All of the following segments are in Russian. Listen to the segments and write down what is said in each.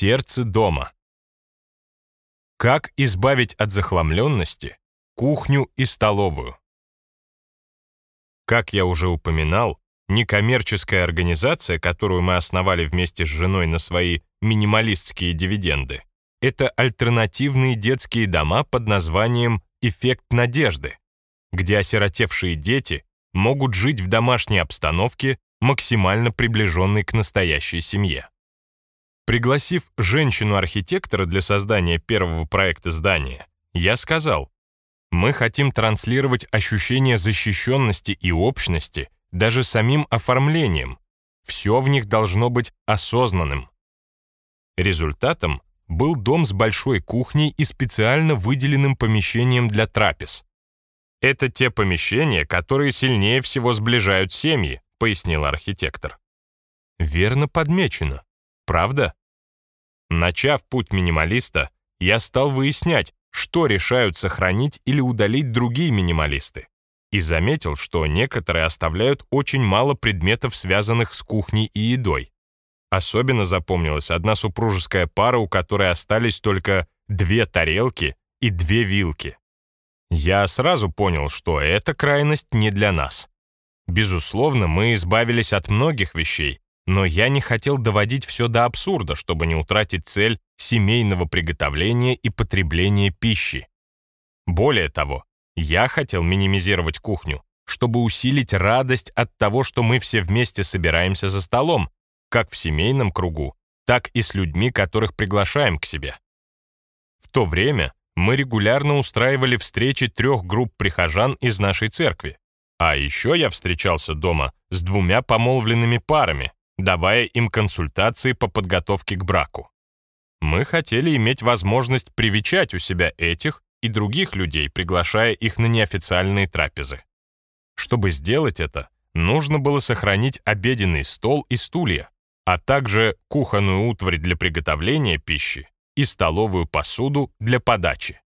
Сердце дома. Как избавить от захламленности кухню и столовую? Как я уже упоминал, некоммерческая организация, которую мы основали вместе с женой на свои минималистские дивиденды, это альтернативные детские дома под названием «Эффект надежды», где осиротевшие дети могут жить в домашней обстановке, максимально приближенной к настоящей семье. Пригласив женщину-архитектора для создания первого проекта здания, я сказал, мы хотим транслировать ощущение защищенности и общности даже самим оформлением. Все в них должно быть осознанным. Результатом был дом с большой кухней и специально выделенным помещением для трапез. Это те помещения, которые сильнее всего сближают семьи, пояснил архитектор. Верно подмечено. Правда? Начав путь минималиста, я стал выяснять, что решают сохранить или удалить другие минималисты. И заметил, что некоторые оставляют очень мало предметов, связанных с кухней и едой. Особенно запомнилась одна супружеская пара, у которой остались только две тарелки и две вилки. Я сразу понял, что эта крайность не для нас. Безусловно, мы избавились от многих вещей, но я не хотел доводить все до абсурда, чтобы не утратить цель семейного приготовления и потребления пищи. Более того, я хотел минимизировать кухню, чтобы усилить радость от того, что мы все вместе собираемся за столом, как в семейном кругу, так и с людьми, которых приглашаем к себе. В то время мы регулярно устраивали встречи трех групп прихожан из нашей церкви. А еще я встречался дома с двумя помолвленными парами, давая им консультации по подготовке к браку. Мы хотели иметь возможность привечать у себя этих и других людей, приглашая их на неофициальные трапезы. Чтобы сделать это, нужно было сохранить обеденный стол и стулья, а также кухонную утварь для приготовления пищи и столовую посуду для подачи.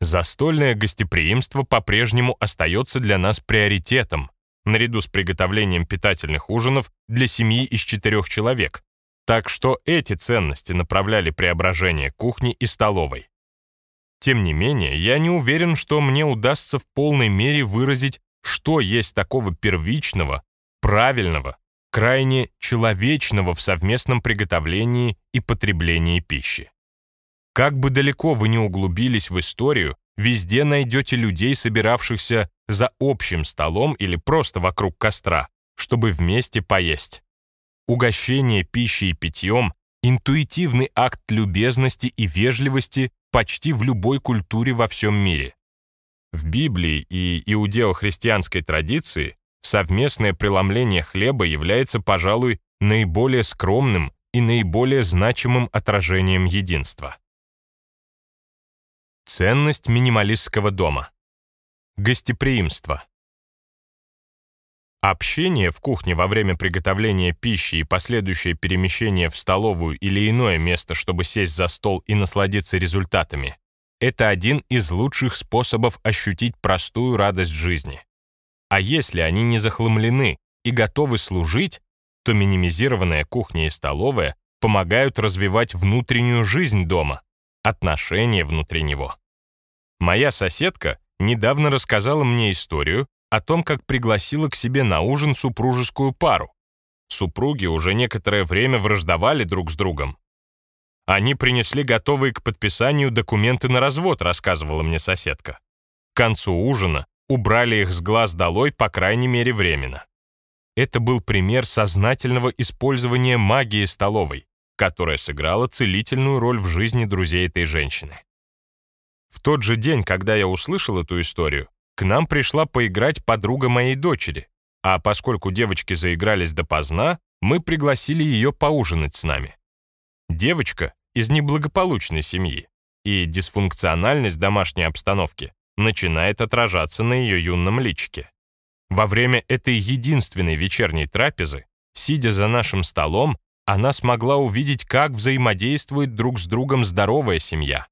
Застольное гостеприимство по-прежнему остается для нас приоритетом, наряду с приготовлением питательных ужинов для семьи из четырех человек, так что эти ценности направляли преображение кухни и столовой. Тем не менее, я не уверен, что мне удастся в полной мере выразить, что есть такого первичного, правильного, крайне человечного в совместном приготовлении и потреблении пищи. Как бы далеко вы ни углубились в историю, везде найдете людей, собиравшихся за общим столом или просто вокруг костра, чтобы вместе поесть. Угощение пищей и питьем — интуитивный акт любезности и вежливости почти в любой культуре во всем мире. В Библии и иудео-христианской традиции совместное преломление хлеба является, пожалуй, наиболее скромным и наиболее значимым отражением единства. Ценность минималистского дома. Гостеприимство. Общение в кухне во время приготовления пищи и последующее перемещение в столовую или иное место, чтобы сесть за стол и насладиться результатами, это один из лучших способов ощутить простую радость жизни. А если они не захламлены и готовы служить, то минимизированная кухня и столовая помогают развивать внутреннюю жизнь дома, отношения внутри него. Моя соседка недавно рассказала мне историю о том, как пригласила к себе на ужин супружескую пару. Супруги уже некоторое время враждовали друг с другом. Они принесли готовые к подписанию документы на развод, рассказывала мне соседка. К концу ужина убрали их с глаз долой, по крайней мере, временно. Это был пример сознательного использования магии столовой, которая сыграла целительную роль в жизни друзей этой женщины. В тот же день, когда я услышал эту историю, к нам пришла поиграть подруга моей дочери, а поскольку девочки заигрались допоздна, мы пригласили ее поужинать с нами. Девочка из неблагополучной семьи, и дисфункциональность домашней обстановки начинает отражаться на ее юном личике. Во время этой единственной вечерней трапезы, сидя за нашим столом, она смогла увидеть, как взаимодействует друг с другом здоровая семья.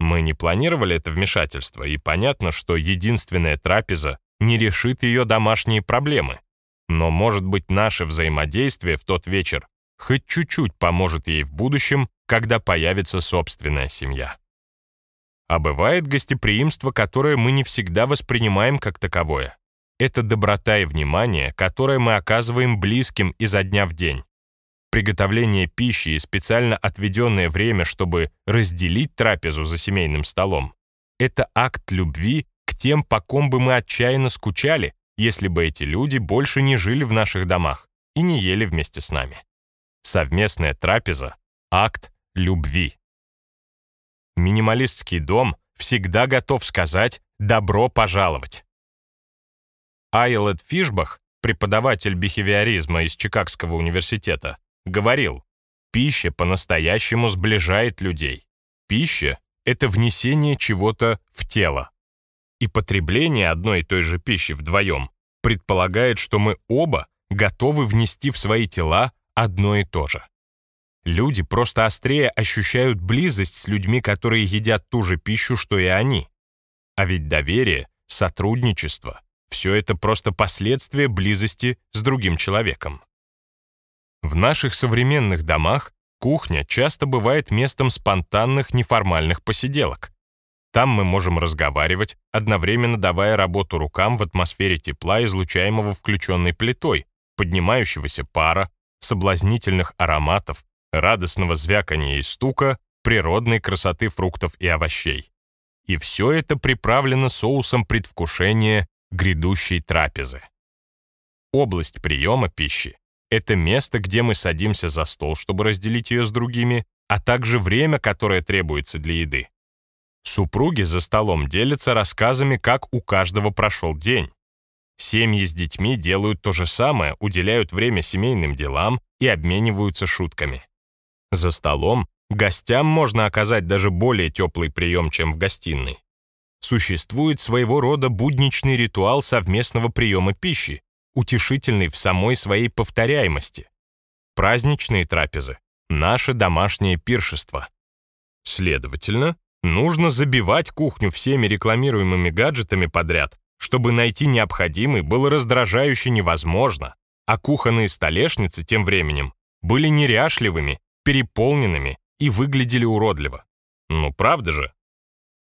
Мы не планировали это вмешательство, и понятно, что единственная трапеза не решит ее домашние проблемы. Но, может быть, наше взаимодействие в тот вечер хоть чуть-чуть поможет ей в будущем когда появится собственная семья. А бывает гостеприимство, которое мы не всегда воспринимаем как таковое. Это доброта и внимание, которое мы оказываем близким изо дня в день. Приготовление пищи и специально отведенное время, чтобы разделить трапезу за семейным столом, это акт любви к тем, по ком бы мы отчаянно скучали, если бы эти люди больше не жили в наших домах и не ели вместе с нами. Совместная трапеза — акт любви. Минималистский дом всегда готов сказать «добро пожаловать». Айлет Фишбах, преподаватель бихевиоризма из Чикагского университета, говорил, пища по-настоящему сближает людей. Пища — это внесение чего-то в тело. И потребление одной и той же пищи вдвоем предполагает, что мы оба готовы внести в свои тела одно и то же. Люди просто острее ощущают близость с людьми, которые едят ту же пищу, что и они. А ведь доверие, сотрудничество — все это просто последствия близости с другим человеком. В наших современных домах кухня часто бывает местом спонтанных неформальных посиделок. Там мы можем разговаривать, одновременно давая работу рукам в атмосфере тепла, излучаемого включенной плитой, поднимающегося пара, соблазнительных ароматов, радостного звякания и стука, природной красоты фруктов и овощей. И все это приправлено соусом предвкушения грядущей трапезы. Область приема пищи — это место, где мы садимся за стол, чтобы разделить ее с другими, а также время, которое требуется для еды. Супруги за столом делятся рассказами, как у каждого прошел день. Семьи с детьми делают то же самое, уделяют время семейным делам и обмениваются шутками. За столом гостям можно оказать даже более теплый прием, чем в гостиной. Существует своего рода будничный ритуал совместного приема пищи, утешительный в самой своей повторяемости. Праздничные трапезы — наше домашнее пиршество. Следовательно, нужно забивать кухню всеми рекламируемыми гаджетами подряд, чтобы найти необходимый было раздражающе невозможно, а кухонные столешницы тем временем были неряшливыми переполненными и выглядели уродливо. Ну, правда же?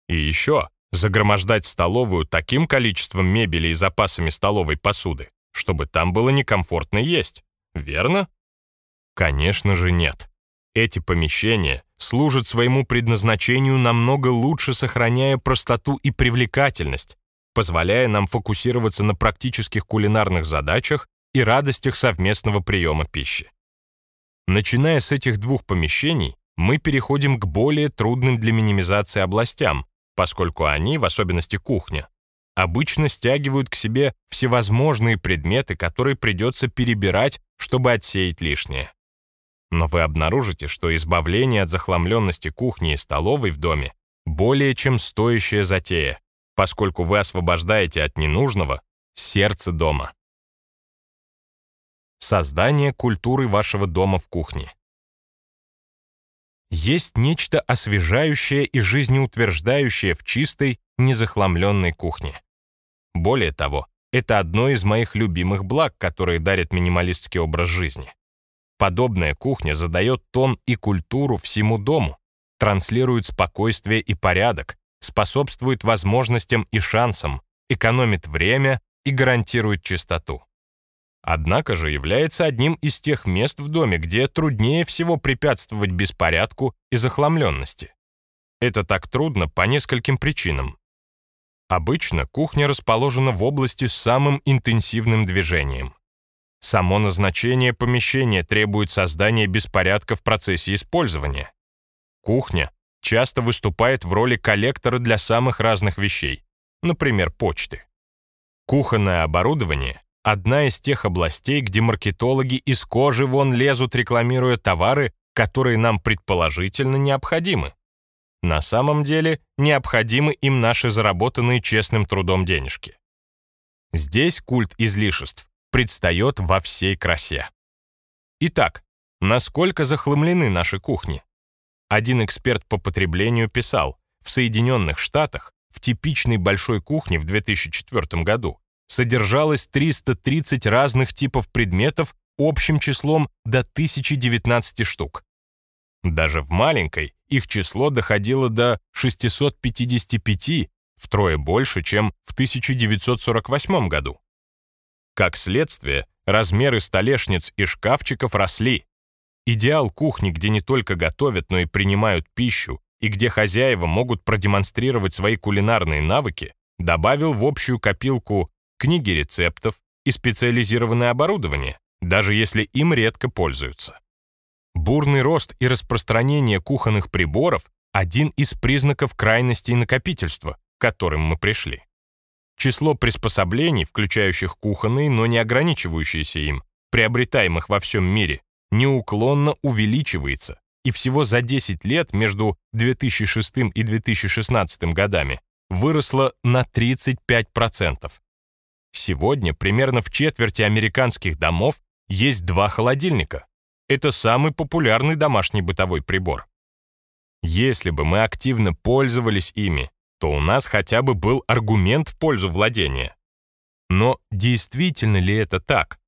И еще загромождать столовую таким количеством мебели и запасами столовой посуды, чтобы там было некомфортно есть, верно? Конечно же нет. Эти помещения служат своему предназначению намного лучше, сохраняя простоту и привлекательность, позволяя нам фокусироваться на практических кулинарных задачах и радостях совместного приема пищи. Начиная с этих двух помещений, мы переходим к более трудным для минимизации областям, поскольку они, в особенности кухня, обычно стягивают к себе всевозможные предметы, которые придется перебирать, чтобы отсеять лишнее. Но вы обнаружите, что избавление от захламленности кухни и столовой в доме более чем стоящая затея, поскольку вы освобождаете от ненужного сердце дома. Создание культуры вашего дома в кухне. Есть нечто освежающее и жизнеутверждающее в чистой, незахламленной кухне. Более того, это одно из моих любимых благ, которые дарит минималистский образ жизни. Подобная кухня задает тон и культуру всему дому, транслирует спокойствие и порядок, способствует возможностям и шансам, экономит время и гарантирует чистоту. Однако же является одним из тех мест в доме, где труднее всего препятствовать беспорядку и захламленности. Это так трудно по нескольким причинам. Обычно кухня расположена в области с самым интенсивным движением. Само назначение помещения требует создания беспорядка в процессе использования. Кухня часто выступает в роли коллектора для самых разных вещей, например, почты. Кухонное оборудование одна из тех областей, где маркетологи из кожи вон лезут, рекламируя товары, которые нам предположительно необходимы. На самом деле необходимы им наши заработанные честным трудом денежки. Здесь культ излишеств предстает во всей красе. Итак, насколько захламлены наши кухни? Один эксперт по потреблению писал, в Соединенных Штатах в типичной большой кухне в 2004 году содержалось 330 разных типов предметов общим числом до 1019 штук. Даже в маленькой их число доходило до 655, втрое больше, чем в 1948 году. Как следствие, размеры столешниц и шкафчиков росли. Идеал кухни, где не только готовят, но и принимают пищу, и где хозяева могут продемонстрировать свои кулинарные навыки, добавил в общую копилку книги рецептов и специализированное оборудование, даже если им редко пользуются. Бурный рост и распространение кухонных приборов – один из признаков крайности и накопительства, к которым мы пришли. Число приспособлений, включающих кухонные, но не ограничивающиеся им, приобретаемых во всем мире, неуклонно увеличивается, и всего за 10 лет между 2006 и 2016 годами выросло на 35%. Сегодня примерно в четверти американских домов есть два холодильника. Это самый популярный домашний бытовой прибор. Если бы мы активно пользовались ими, то у нас хотя бы был аргумент в пользу владения. Но действительно ли это так?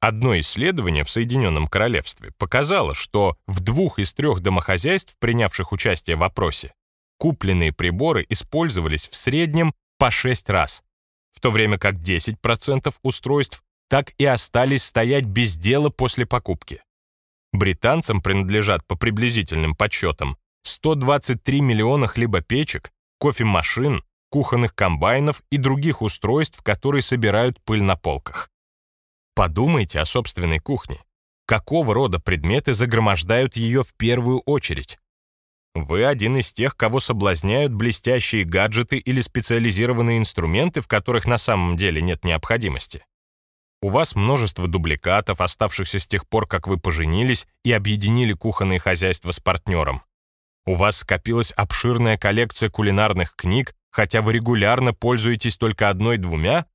Одно исследование в Соединенном Королевстве показало, что в двух из трех домохозяйств, принявших участие в опросе, купленные приборы использовались в среднем по 6 раз, в то время как 10% устройств так и остались стоять без дела после покупки. Британцам принадлежат по приблизительным подсчетам 123 миллиона хлебопечек, кофемашин, кухонных комбайнов и других устройств, которые собирают пыль на полках. Подумайте о собственной кухне. Какого рода предметы загромождают ее в первую очередь? Вы один из тех, кого соблазняют блестящие гаджеты или специализированные инструменты, в которых на самом деле нет необходимости. У вас множество дубликатов, оставшихся с тех пор, как вы поженились и объединили кухонные хозяйства с партнером. У вас скопилась обширная коллекция кулинарных книг, хотя вы регулярно пользуетесь только одной-двумя?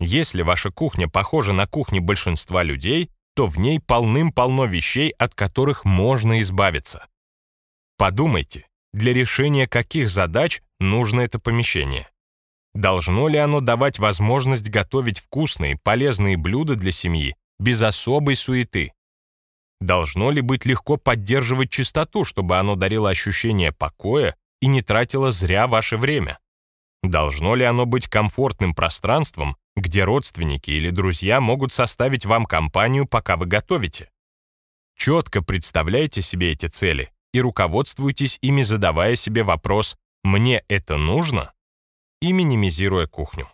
Если ваша кухня похожа на кухни большинства людей, то в ней полным-полно вещей, от которых можно избавиться. Подумайте, для решения каких задач нужно это помещение. Должно ли оно давать возможность готовить вкусные, полезные блюда для семьи без особой суеты? Должно ли быть легко поддерживать чистоту, чтобы оно дарило ощущение покоя и не тратило зря ваше время? Должно ли оно быть комфортным пространством, где родственники или друзья могут составить вам компанию, пока вы готовите? Четко представляйте себе эти цели и руководствуйтесь ими, задавая себе вопрос «Мне это нужно?» И минимизируя кухню.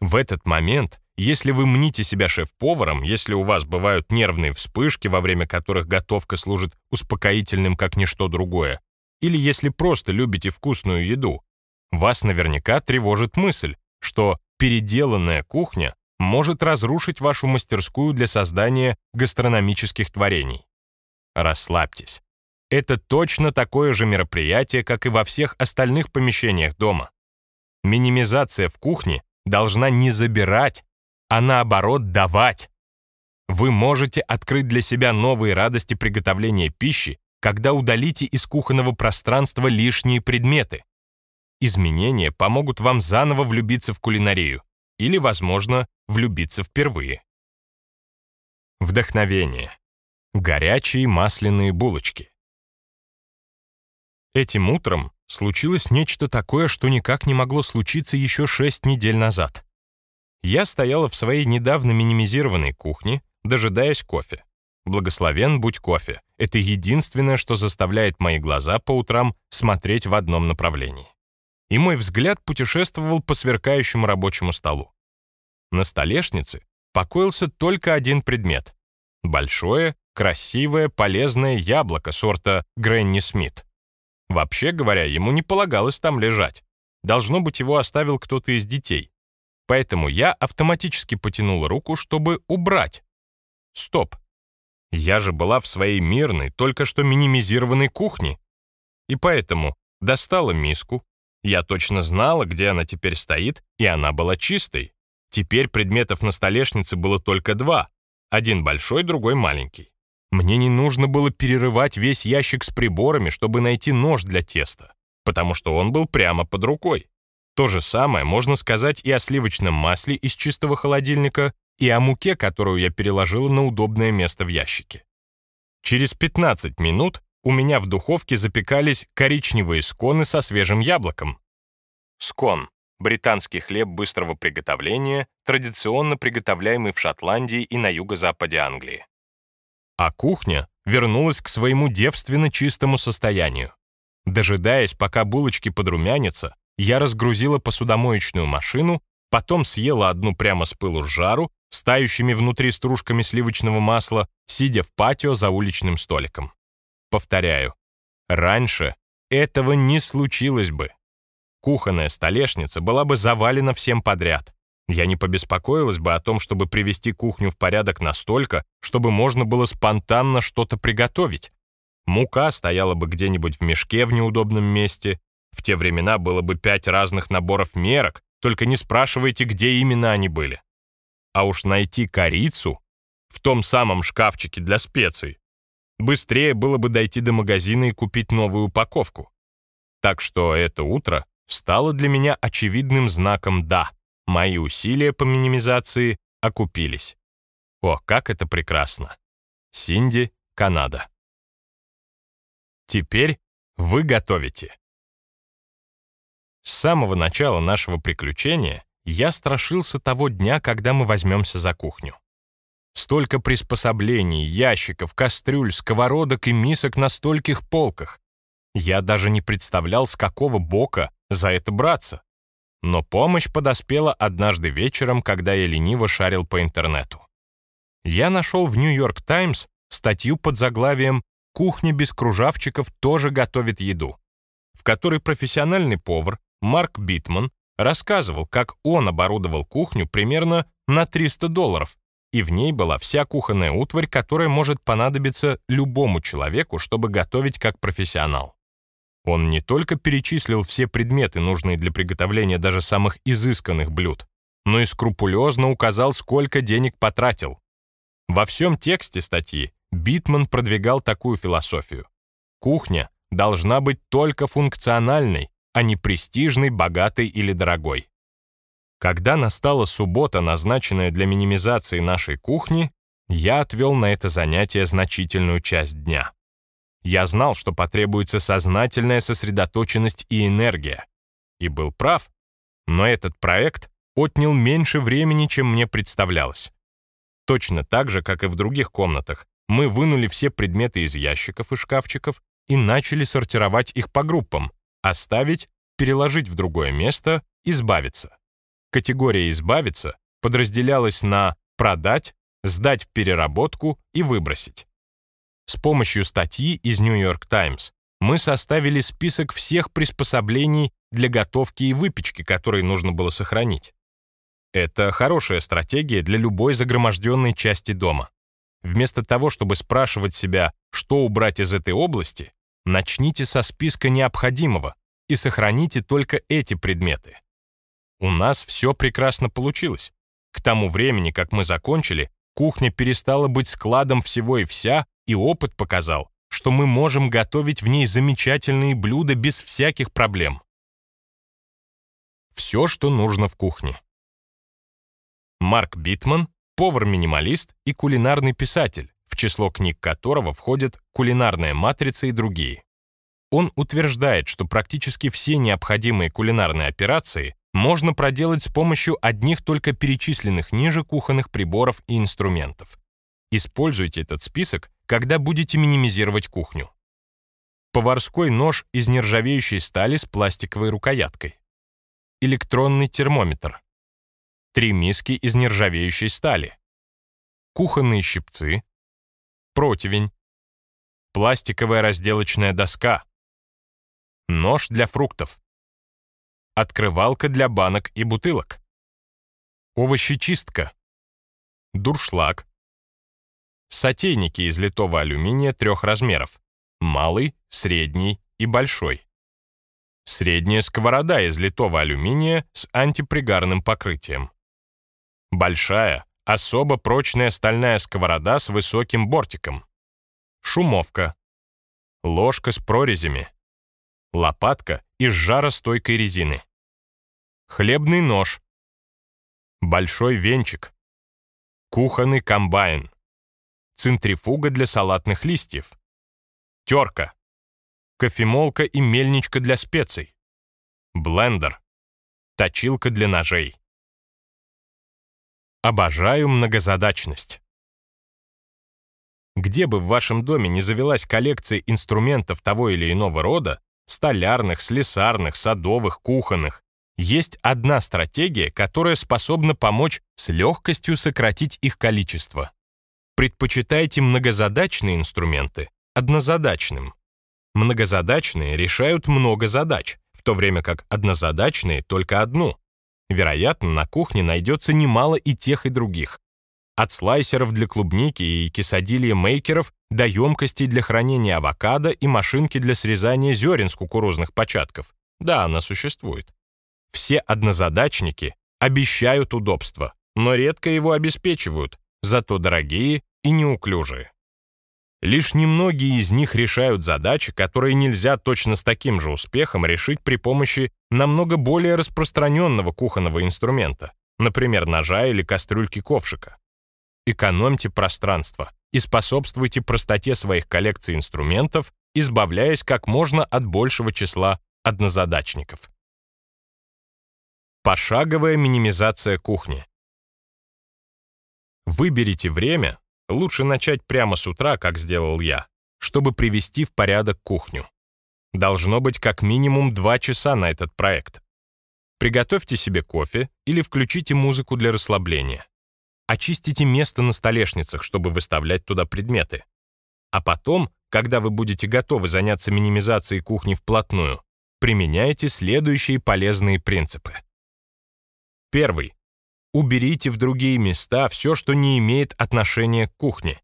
В этот момент, если вы мните себя шеф-поваром, если у вас бывают нервные вспышки, во время которых готовка служит успокоительным как ничто другое, или если просто любите вкусную еду, вас наверняка тревожит мысль, что переделанная кухня может разрушить вашу мастерскую для создания гастрономических творений. Расслабьтесь. Это точно такое же мероприятие, как и во всех остальных помещениях дома. Минимизация в кухне должна не забирать, а наоборот давать. Вы можете открыть для себя новые радости приготовления пищи, когда удалите из кухонного пространства лишние предметы. Изменения помогут вам заново влюбиться в кулинарию или, возможно, влюбиться впервые. Вдохновение. Горячие масляные булочки. Этим утром случилось нечто такое, что никак не могло случиться еще шесть недель назад. Я стояла в своей недавно минимизированной кухне, дожидаясь кофе. Благословен будь кофе. Это единственное, что заставляет мои глаза по утрам смотреть в одном направлении. И мой взгляд путешествовал по сверкающему рабочему столу. На столешнице покоился только один предмет. Большое, красивое, полезное яблоко сорта Гренни Смит. Вообще говоря, ему не полагалось там лежать. Должно быть, его оставил кто-то из детей. Поэтому я автоматически потянул руку, чтобы убрать. Стоп. Я же была в своей мирной, только что минимизированной кухне. И поэтому достала миску. Я точно знала, где она теперь стоит, и она была чистой. Теперь предметов на столешнице было только два. Один большой, другой маленький. Мне не нужно было перерывать весь ящик с приборами, чтобы найти нож для теста, потому что он был прямо под рукой. То же самое можно сказать и о сливочном масле из чистого холодильника, и о муке, которую я переложила на удобное место в ящике. Через 15 минут у меня в духовке запекались коричневые сконы со свежим яблоком. Скон — британский хлеб быстрого приготовления, традиционно приготовляемый в Шотландии и на юго-западе Англии. А кухня вернулась к своему девственно чистому состоянию. Дожидаясь, пока булочки подрумянятся, я разгрузила посудомоечную машину, потом съела одну прямо с пылу с жару, с тающими внутри стружками сливочного масла, сидя в патио за уличным столиком. Повторяю, раньше этого не случилось бы. Кухонная столешница была бы завалена всем подряд. Я не побеспокоилась бы о том, чтобы привести кухню в порядок настолько, чтобы можно было спонтанно что-то приготовить. Мука стояла бы где-нибудь в мешке в неудобном месте. В те времена было бы пять разных наборов мерок, только не спрашивайте, где именно они были. А уж найти корицу в том самом шкафчике для специй быстрее было бы дойти до магазина и купить новую упаковку. Так что это утро стало для меня очевидным знаком «да». Мои усилия по минимизации окупились. О, как это прекрасно! Синди, Канада. Теперь вы готовите. С самого начала нашего приключения я страшился того дня, когда мы возьмемся за кухню. Столько приспособлений, ящиков, кастрюль, сковородок и мисок на стольких полках. Я даже не представлял, с какого бока за это браться. Но помощь подоспела однажды вечером, когда я лениво шарил по интернету. Я нашел в «Нью-Йорк Таймс» статью под заглавием кухня без кружавчиков тоже готовит еду, в которой профессиональный повар Марк Битман рассказывал, как он оборудовал кухню примерно на 300 долларов, и в ней была вся кухонная утварь, которая может понадобиться любому человеку, чтобы готовить как профессионал. Он не только перечислил все предметы, нужные для приготовления даже самых изысканных блюд, но и скрупулезно указал, сколько денег потратил. Во всем тексте статьи Битман продвигал такую философию. Кухня должна быть только функциональной, а не престижной, богатой или дорогой. Когда настала суббота, назначенная для минимизации нашей кухни, я отвел на это занятие значительную часть дня. Я знал, что потребуется сознательная сосредоточенность и энергия. И был прав. Но этот проект отнял меньше времени, чем мне представлялось. Точно так же, как и в других комнатах, мы вынули все предметы из ящиков и шкафчиков и начали сортировать их по группам, оставить, переложить в другое место, избавиться. Категория «избавиться» подразделялась на «продать», «сдать в переработку» и «выбросить». С помощью статьи из New York Times мы составили список всех приспособлений для готовки и выпечки, которые нужно было сохранить. Это хорошая стратегия для любой загроможденной части дома. Вместо того, чтобы спрашивать себя, что убрать из этой области, начните со списка необходимого и сохраните только эти предметы. У нас все прекрасно получилось. К тому времени, как мы закончили, кухня перестала быть складом всего и вся, и опыт показал, что мы можем готовить в ней замечательные блюда без всяких проблем. Все, что нужно в кухне. Марк Битман повар-минималист и кулинарный писатель, в число книг которого входят «Кулинарная матрица» и другие. Он утверждает, что практически все необходимые кулинарные операции можно проделать с помощью одних только перечисленных ниже кухонных приборов и инструментов. Используйте этот список, когда будете минимизировать кухню. Поварской нож из нержавеющей стали с пластиковой рукояткой. Электронный термометр три миски из нержавеющей стали, кухонные щипцы, противень, пластиковая разделочная доска, нож для фруктов, открывалка для банок и бутылок, овощечистка, дуршлаг, сотейники из литого алюминия трех размеров, малый, средний и большой, средняя сковорода из литого алюминия с антипригарным покрытием, Большая, особо прочная стальная сковорода с высоким бортиком. Шумовка. Ложка с прорезями. Лопатка из жаростойкой резины. Хлебный нож. Большой венчик. Кухонный комбайн. центрифуга для салатных листьев, терка, кофемолка и мельничка для специй, блендер, точилка для ножей. Обожаю многозадачность. Где бы в вашем доме не завелась коллекция инструментов того или иного рода, столярных, слесарных, садовых, кухонных, есть одна стратегия, которая способна помочь с легкостью сократить их количество. Предпочитайте многозадачные инструменты однозадачным. Многозадачные решают много задач, в то время как однозадачные — только одну. Вероятно, на кухне найдется немало и тех, и других. От слайсеров для клубники и кисадилья мейкеров до емкостей для хранения авокадо и машинки для срезания зерен с кукурузных початков. Да, она существует. Все однозадачники обещают удобство, но редко его обеспечивают, зато дорогие и неуклюжие. Лишь немногие из них решают задачи, которые нельзя точно с таким же успехом решить при помощи намного более распространенного кухонного инструмента, например, ножа или кастрюльки-ковшика. Экономьте пространство и способствуйте простоте своих коллекций инструментов, избавляясь как можно от большего числа однозадачников. Пошаговая минимизация кухни. Выберите время, лучше начать прямо с утра, как сделал я, чтобы привести в порядок кухню. Должно быть как минимум 2 часа на этот проект. Приготовьте себе кофе или включите музыку для расслабления. Очистите место на столешницах, чтобы выставлять туда предметы. А потом, когда вы будете готовы заняться минимизацией кухни вплотную, применяйте следующие полезные принципы. Первый. Уберите в другие места все, что не имеет отношения к кухне.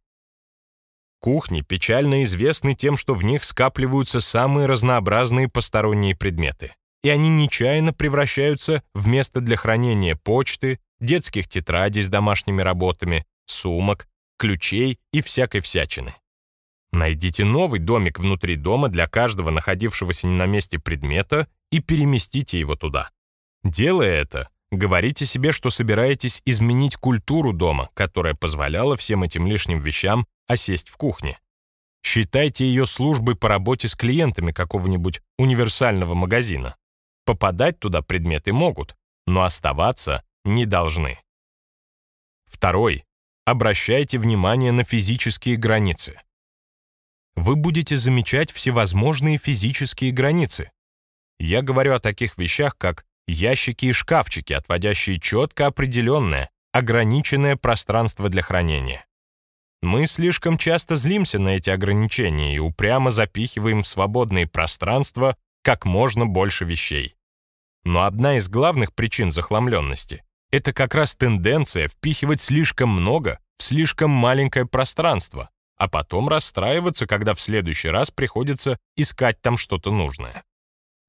Кухни печально известны тем, что в них скапливаются самые разнообразные посторонние предметы, и они нечаянно превращаются в место для хранения почты, детских тетрадей с домашними работами, сумок, ключей и всякой всячины. Найдите новый домик внутри дома для каждого находившегося не на месте предмета и переместите его туда. Делая это, говорите себе, что собираетесь изменить культуру дома, которая позволяла всем этим лишним вещам осесть в кухне. Считайте ее службой по работе с клиентами какого-нибудь универсального магазина. Попадать туда предметы могут, но оставаться не должны. Второй. Обращайте внимание на физические границы. Вы будете замечать всевозможные физические границы. Я говорю о таких вещах, как ящики и шкафчики, отводящие четко определенное, ограниченное пространство для хранения. Мы слишком часто злимся на эти ограничения и упрямо запихиваем в свободные пространства как можно больше вещей. Но одна из главных причин захламленности это как раз тенденция впихивать слишком много в слишком маленькое пространство, а потом расстраиваться, когда в следующий раз приходится искать там что-то нужное.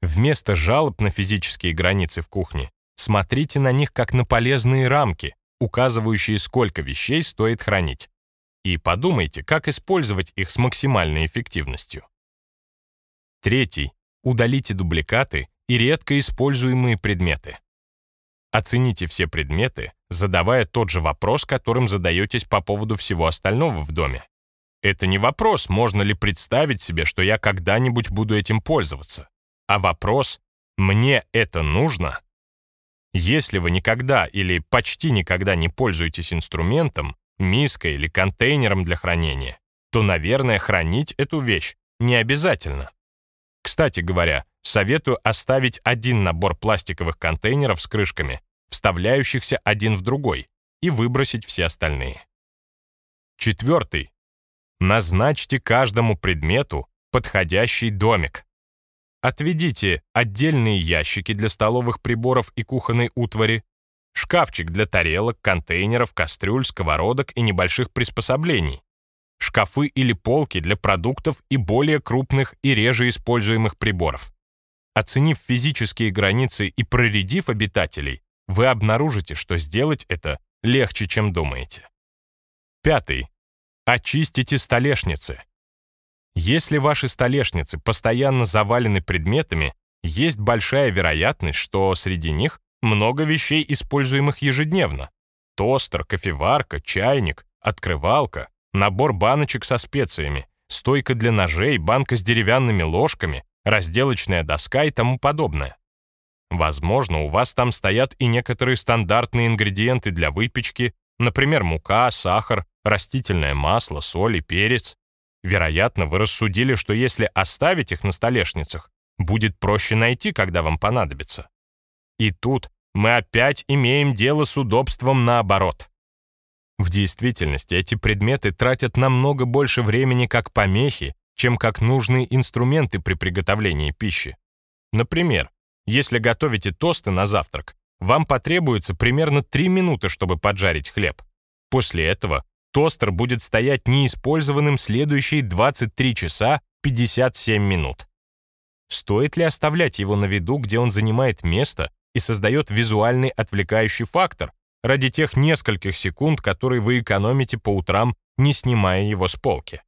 Вместо жалоб на физические границы в кухне, смотрите на них как на полезные рамки, указывающие, сколько вещей стоит хранить. И подумайте, как использовать их с максимальной эффективностью. Третий. Удалите дубликаты и редко используемые предметы. Оцените все предметы, задавая тот же вопрос, которым задаетесь по поводу всего остального в доме. Это не вопрос, можно ли представить себе, что я когда-нибудь буду этим пользоваться, а вопрос «мне это нужно?». Если вы никогда или почти никогда не пользуетесь инструментом, миской или контейнером для хранения, то, наверное, хранить эту вещь не обязательно. Кстати говоря, советую оставить один набор пластиковых контейнеров с крышками, вставляющихся один в другой, и выбросить все остальные. Четвертый. Назначьте каждому предмету подходящий домик. Отведите отдельные ящики для столовых приборов и кухонной утвари, шкафчик для тарелок, контейнеров, кастрюль, сковородок и небольших приспособлений, шкафы или полки для продуктов и более крупных и реже используемых приборов. Оценив физические границы и проредив обитателей, вы обнаружите, что сделать это легче, чем думаете. Пятый. Очистите столешницы. Если ваши столешницы постоянно завалены предметами, есть большая вероятность, что среди них много вещей, используемых ежедневно. Тостер, кофеварка, чайник, открывалка, набор баночек со специями, стойка для ножей, банка с деревянными ложками, разделочная доска и тому подобное. Возможно, у вас там стоят и некоторые стандартные ингредиенты для выпечки, например, мука, сахар, растительное масло, соль и перец. Вероятно, вы рассудили, что если оставить их на столешницах, будет проще найти, когда вам понадобится. И тут мы опять имеем дело с удобством наоборот. В действительности эти предметы тратят намного больше времени как помехи, чем как нужные инструменты при приготовлении пищи. Например, если готовите тосты на завтрак, вам потребуется примерно 3 минуты, чтобы поджарить хлеб. После этого тостер будет стоять неиспользованным следующие 23 часа 57 минут. Стоит ли оставлять его на виду, где он занимает место и создает визуальный отвлекающий фактор ради тех нескольких секунд, которые вы экономите по утрам, не снимая его с полки?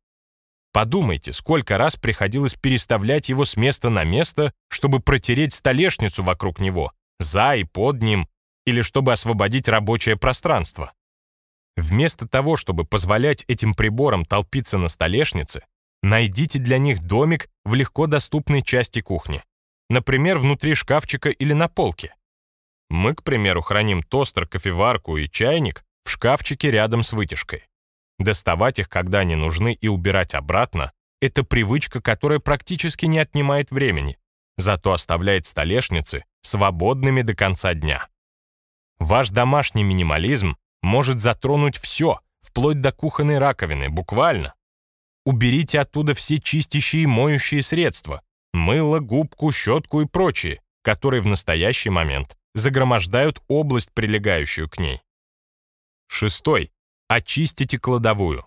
Подумайте, сколько раз приходилось переставлять его с места на место, чтобы протереть столешницу вокруг него, за и под ним, или чтобы освободить рабочее пространство. Вместо того, чтобы позволять этим приборам толпиться на столешнице, найдите для них домик в легко доступной части кухни. Например, внутри шкафчика или на полке. Мы, к примеру, храним тостер, кофеварку и чайник в шкафчике рядом с вытяжкой. Доставать их, когда они нужны, и убирать обратно — это привычка, которая практически не отнимает времени, зато оставляет столешницы свободными до конца дня. Ваш домашний минимализм может затронуть все, вплоть до кухонной раковины, буквально. Уберите оттуда все чистящие и моющие средства, мыло, губку, щетку и прочие, которые в настоящий момент загромождают область, прилегающую к ней. Шестой очистите кладовую.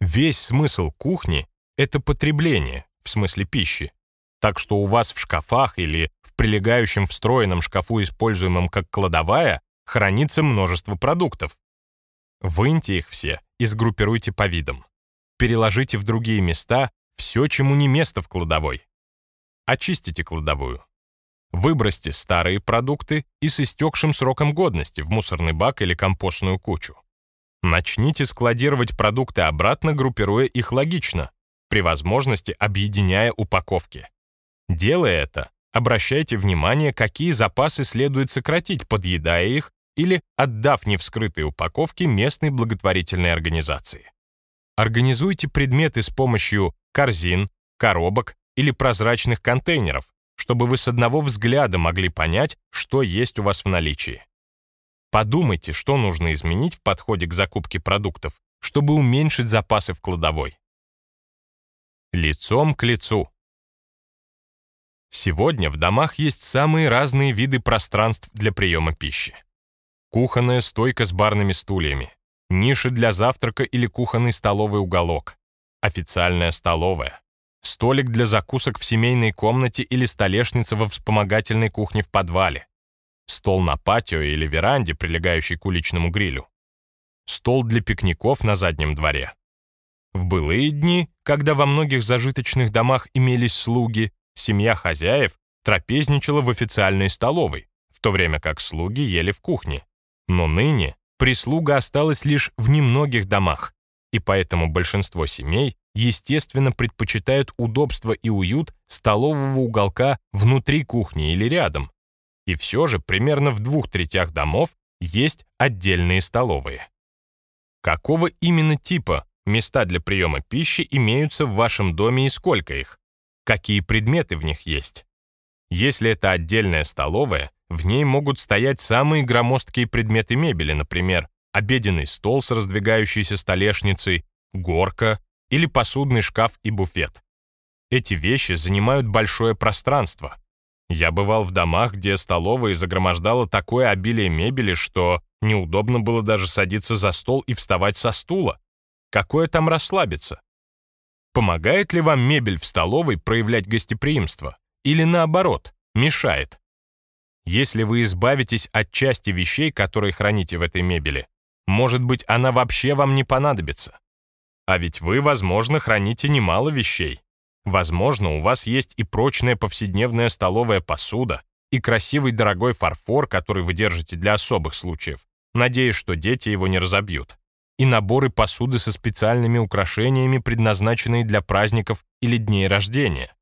Весь смысл кухни — это потребление, в смысле пищи. Так что у вас в шкафах или в прилегающем встроенном шкафу, используемом как кладовая, хранится множество продуктов. Выньте их все и сгруппируйте по видам. Переложите в другие места все, чему не место в кладовой. Очистите кладовую. Выбросьте старые продукты и с истекшим сроком годности в мусорный бак или компостную кучу. Начните складировать продукты обратно, группируя их логично, при возможности объединяя упаковки. Делая это, обращайте внимание, какие запасы следует сократить, подъедая их или отдав невскрытые упаковки местной благотворительной организации. Организуйте предметы с помощью корзин, коробок или прозрачных контейнеров, чтобы вы с одного взгляда могли понять, что есть у вас в наличии. Подумайте, что нужно изменить в подходе к закупке продуктов, чтобы уменьшить запасы в кладовой. Лицом к лицу. Сегодня в домах есть самые разные виды пространств для приема пищи. Кухонная стойка с барными стульями, ниши для завтрака или кухонный столовый уголок, официальная столовая, столик для закусок в семейной комнате или столешница во вспомогательной кухне в подвале, стол на патио или веранде, прилегающей к уличному грилю, стол для пикников на заднем дворе. В былые дни, когда во многих зажиточных домах имелись слуги, семья хозяев трапезничала в официальной столовой, в то время как слуги ели в кухне. Но ныне прислуга осталась лишь в немногих домах, и поэтому большинство семей, естественно, предпочитают удобство и уют столового уголка внутри кухни или рядом, и все же примерно в двух третях домов есть отдельные столовые. Какого именно типа места для приема пищи имеются в вашем доме и сколько их? Какие предметы в них есть? Если это отдельная столовая, в ней могут стоять самые громоздкие предметы мебели, например, обеденный стол с раздвигающейся столешницей, горка или посудный шкаф и буфет. Эти вещи занимают большое пространство, я бывал в домах, где столовая загромождало такое обилие мебели, что неудобно было даже садиться за стол и вставать со стула. Какое там расслабиться? Помогает ли вам мебель в столовой проявлять гостеприимство? Или наоборот, мешает? Если вы избавитесь от части вещей, которые храните в этой мебели, может быть, она вообще вам не понадобится. А ведь вы, возможно, храните немало вещей. Возможно, у вас есть и прочная повседневная столовая посуда, и красивый дорогой фарфор, который вы держите для особых случаев, надеясь, что дети его не разобьют. и наборы посуды со специальными украшениями, предназначенные для праздников или дней рождения.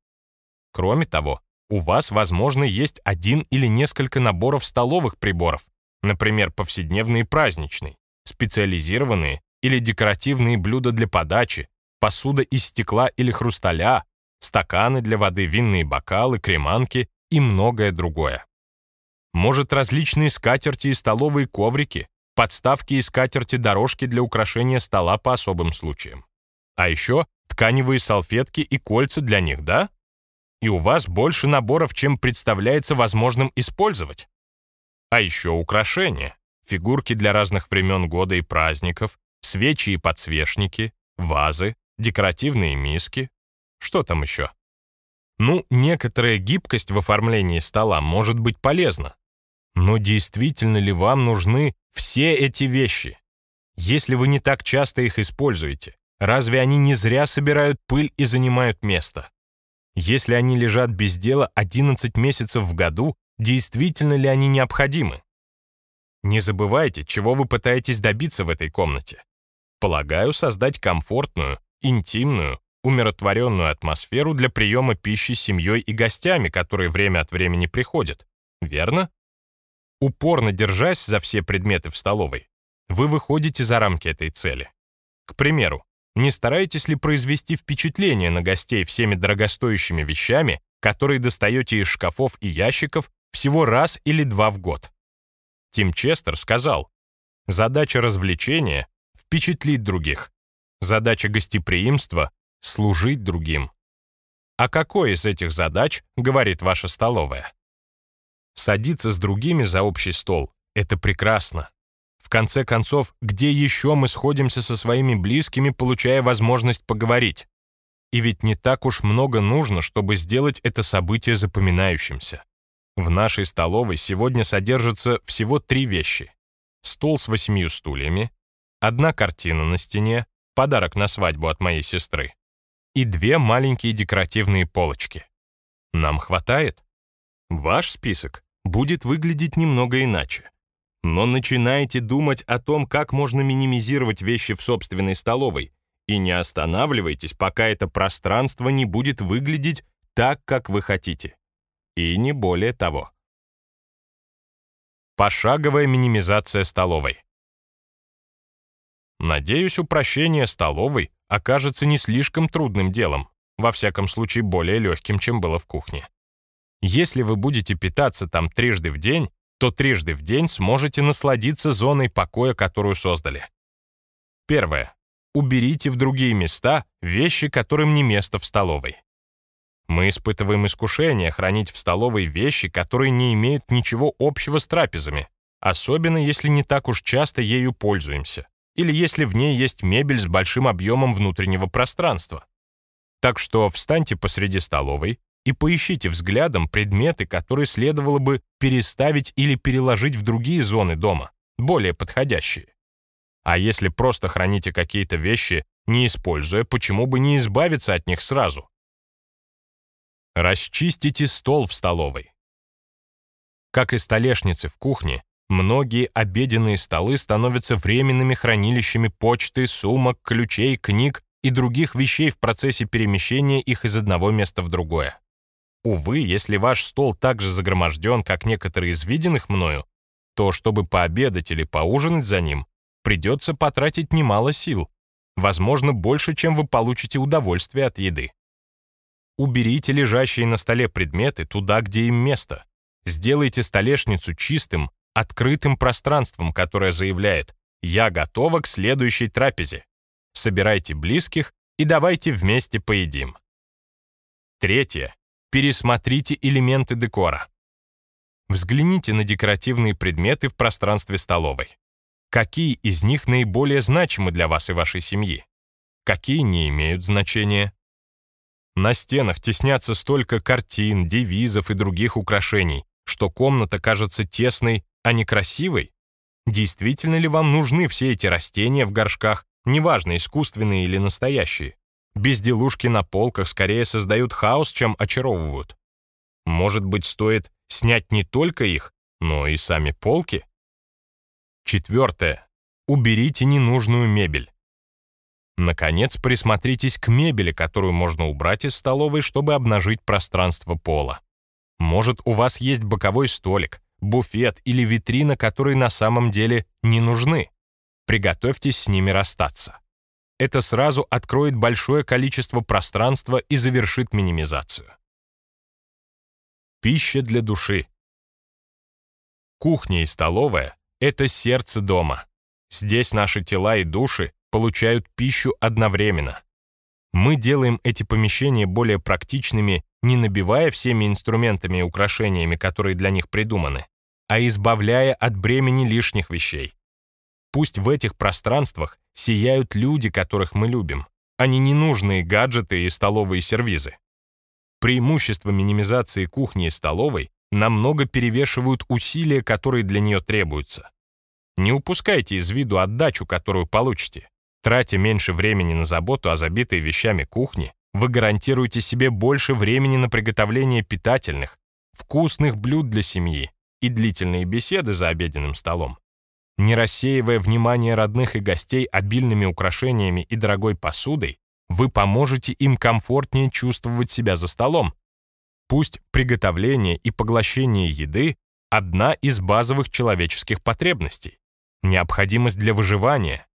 Кроме того, у вас, возможно, есть один или несколько наборов столовых приборов, например, повседневные праздничные, специализированные или декоративные блюда для подачи, посуда из стекла или хрусталя, стаканы для воды, винные бокалы, креманки и многое другое. Может, различные скатерти и столовые коврики, подставки и скатерти дорожки для украшения стола по особым случаям. А еще тканевые салфетки и кольца для них, да? И у вас больше наборов, чем представляется возможным использовать. А еще украшения, фигурки для разных времен года и праздников, свечи и подсвечники, вазы, декоративные миски. Что там еще? Ну, некоторая гибкость в оформлении стола может быть полезна. Но действительно ли вам нужны все эти вещи? Если вы не так часто их используете, разве они не зря собирают пыль и занимают место? Если они лежат без дела 11 месяцев в году, действительно ли они необходимы? Не забывайте, чего вы пытаетесь добиться в этой комнате. Полагаю, создать комфортную, интимную, умиротворенную атмосферу для приема пищи семьей и гостями, которые время от времени приходят. Верно? Упорно держась за все предметы в столовой, вы выходите за рамки этой цели. К примеру, не стараетесь ли произвести впечатление на гостей всеми дорогостоящими вещами, которые достаете из шкафов и ящиков всего раз или два в год? Тим Честер сказал, задача развлечения — впечатлить других, задача гостеприимства — служить другим. А какой из этих задач говорит ваша столовая? Садиться с другими за общий стол — это прекрасно. В конце концов, где еще мы сходимся со своими близкими, получая возможность поговорить? И ведь не так уж много нужно, чтобы сделать это событие запоминающимся. В нашей столовой сегодня содержится всего три вещи. Стол с восьмью стульями, одна картина на стене, подарок на свадьбу от моей сестры, и две маленькие декоративные полочки. Нам хватает? Ваш список будет выглядеть немного иначе. Но начинайте думать о том, как можно минимизировать вещи в собственной столовой, и не останавливайтесь, пока это пространство не будет выглядеть так, как вы хотите. И не более того. Пошаговая минимизация столовой. Надеюсь, упрощение столовой окажется не слишком трудным делом, во всяком случае более легким, чем было в кухне. Если вы будете питаться там трижды в день, то трижды в день сможете насладиться зоной покоя, которую создали. Первое. Уберите в другие места вещи, которым не место в столовой. Мы испытываем искушение хранить в столовой вещи, которые не имеют ничего общего с трапезами, особенно если не так уж часто ею пользуемся, или если в ней есть мебель с большим объемом внутреннего пространства. Так что встаньте посреди столовой, и поищите взглядом предметы, которые следовало бы переставить или переложить в другие зоны дома, более подходящие. А если просто храните какие-то вещи, не используя, почему бы не избавиться от них сразу? Расчистите стол в столовой. Как и столешницы в кухне, многие обеденные столы становятся временными хранилищами почты, сумок, ключей, книг и других вещей в процессе перемещения их из одного места в другое. Увы, если ваш стол так же загроможден, как некоторые из виденных мною, то, чтобы пообедать или поужинать за ним, придется потратить немало сил, возможно, больше, чем вы получите удовольствие от еды. Уберите лежащие на столе предметы туда, где им место. Сделайте столешницу чистым, открытым пространством, которое заявляет «Я готова к следующей трапезе». Собирайте близких и давайте вместе поедим. Третье. Пересмотрите элементы декора. Взгляните на декоративные предметы в пространстве столовой. Какие из них наиболее значимы для вас и вашей семьи? Какие не имеют значения? На стенах теснятся столько картин, девизов и других украшений, что комната кажется тесной, а не красивой. Действительно ли вам нужны все эти растения в горшках, неважно, искусственные или настоящие? Безделушки на полках скорее создают хаос, чем очаровывают. Может быть, стоит снять не только их, но и сами полки? Четвертое. Уберите ненужную мебель. Наконец, присмотритесь к мебели, которую можно убрать из столовой, чтобы обнажить пространство пола. Может, у вас есть боковой столик, буфет или витрина, которые на самом деле не нужны. Приготовьтесь с ними расстаться. Это сразу откроет большое количество пространства и завершит минимизацию. Пища для души. Кухня и столовая — это сердце дома. Здесь наши тела и души получают пищу одновременно. Мы делаем эти помещения более практичными, не набивая всеми инструментами и украшениями, которые для них придуманы, а избавляя от бремени лишних вещей. Пусть в этих пространствах сияют люди, которых мы любим, а не ненужные гаджеты и столовые сервизы. Преимущества минимизации кухни и столовой намного перевешивают усилия, которые для нее требуются. Не упускайте из виду отдачу, которую получите. Тратя меньше времени на заботу о забитой вещами кухне, вы гарантируете себе больше времени на приготовление питательных, вкусных блюд для семьи и длительные беседы за обеденным столом. Не рассеивая внимание родных и гостей обильными украшениями и дорогой посудой, вы поможете им комфортнее чувствовать себя за столом. Пусть приготовление и поглощение еды – одна из базовых человеческих потребностей, необходимость для выживания,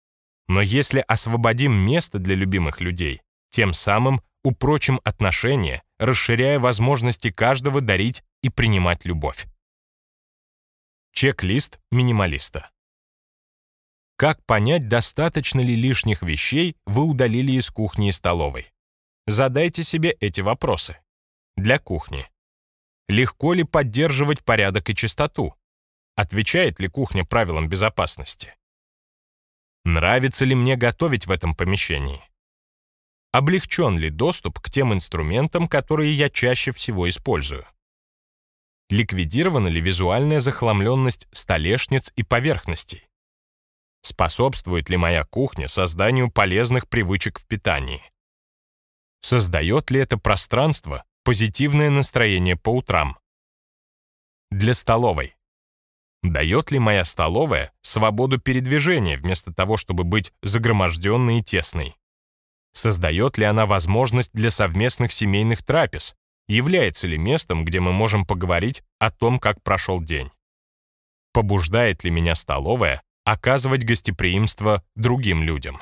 но если освободим место для любимых людей, тем самым упрочим отношения, расширяя возможности каждого дарить и принимать любовь. Чек-лист минималиста. Как понять, достаточно ли лишних вещей вы удалили из кухни и столовой? Задайте себе эти вопросы. Для кухни. Легко ли поддерживать порядок и чистоту? Отвечает ли кухня правилам безопасности? Нравится ли мне готовить в этом помещении? Облегчен ли доступ к тем инструментам, которые я чаще всего использую? Ликвидирована ли визуальная захламленность столешниц и поверхностей? Способствует ли моя кухня созданию полезных привычек в питании? Создает ли это пространство позитивное настроение по утрам? Для столовой. Дает ли моя столовая свободу передвижения вместо того, чтобы быть загроможденной и тесной? Создает ли она возможность для совместных семейных трапез? Является ли местом, где мы можем поговорить о том, как прошел день? Побуждает ли меня столовая оказывать гостеприимство другим людям?